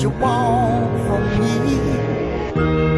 you want from me.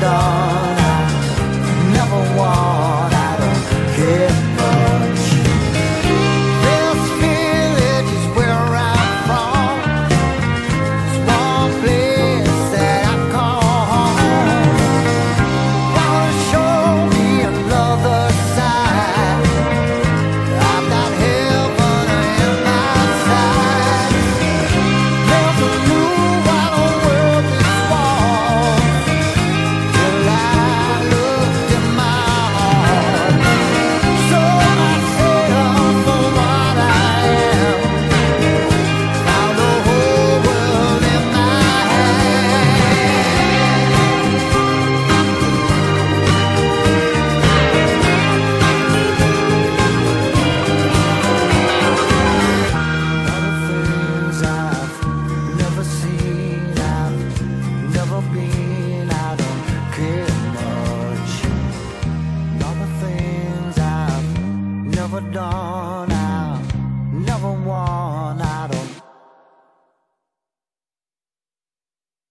Never